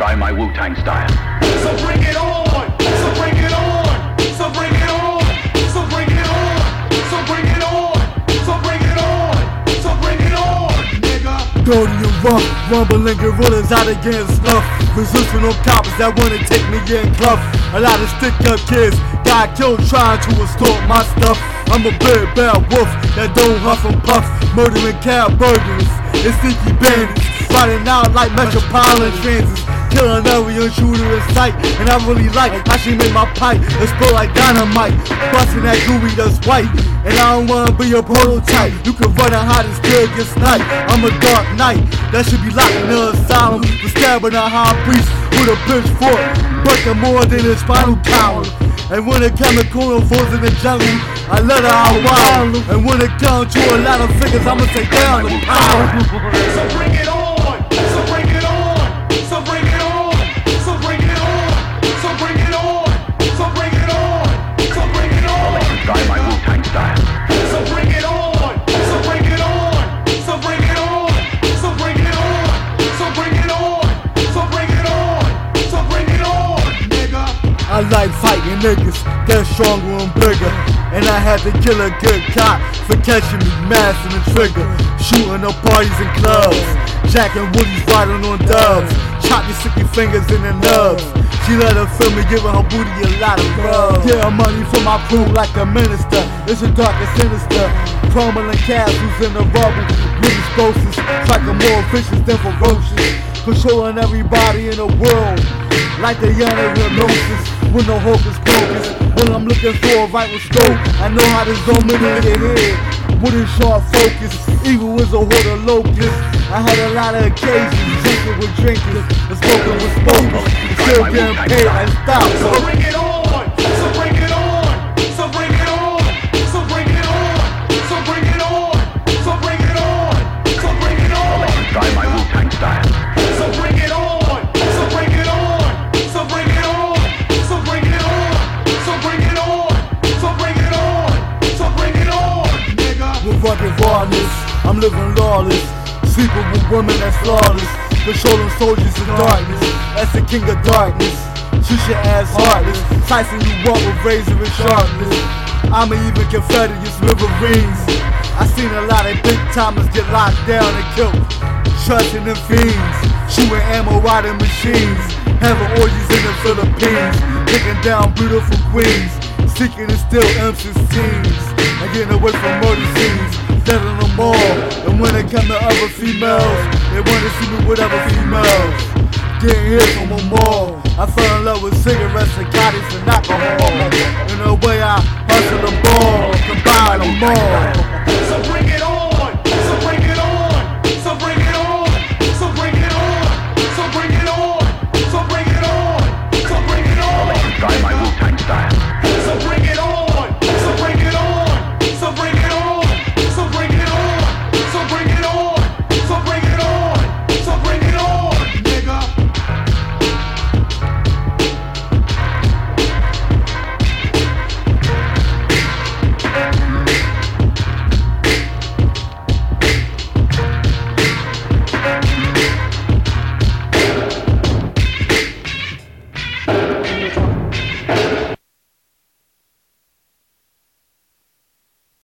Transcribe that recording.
Wu-Tang style. So bring it on, so bring it on, so bring it on, so bring it on, so bring it on, so bring it on, so bring it on, nigga. Dirty and rough, rumbling gorillas out against snuff. Resisting on coppers that wanna take me in club. A lot of stick up kids got killed trying to extort my stuff. I'm a big bad wolf that don't huff and puff. Murdering cab burglars and sneaky bandits. Riding out like metropolitan transits. Killing every intruder in sight. And I really like how she made my pipe explode like dynamite. Busting that gooey that's white. And I don't wanna be a prototype. You can run and hide and still get sniped. I'm a dark knight that should be locked in the asylum. For stabbing a high priest with a pitchfork. Breaking more than his spinal column. And when it comes to corner falls in the jungle, I let her out wild. And when it comes to a lot of figures, I'ma take down the power. So bring it on, niggas that's stronger and bigger. And I had to kill a good cop for catching me mashing the trigger. Shooting up parties and clubs. Jacking woodies riding on dubs. Chop your sticky fingers in the nubs. She let her feel me, giving her booty a lot of love. Yeah, money for my crew like a minister. It's a dark and sinister. Crumbling castles in the rubble. With explosives. Striking more vicious than ferocious. Controlling everybody in the world. Like the young hypnosis. With no is pocus. When I'm looking for a with scope, I know how to zoom in your head. With a sharp focus, evil is a horde of locusts. I had a lot of occasions, drinking with drinkers, and smoking with smokers. Still getting paid and stop. So it I'm living lawless. Sleeping with women that's flawless. Controlling soldiers in darkness. That's the king of darkness. Shoot your ass heartless. Slicing you up with razor and sharpness. I'ma even your smithereens. I seen a lot of big timers get locked down and killed. Trusting them fiends. Shooting ammo out of machines. Having orgies in the Philippines. Taking down beautiful queens. Seeking to steal M's teams. And getting away from murder scenes. Them all. And when it come to other females, they wanna see me with other females. Getting hit from them all. I fell in love with cigarettes and cottage and alcohol. In the way I hustle the ball, combine them all.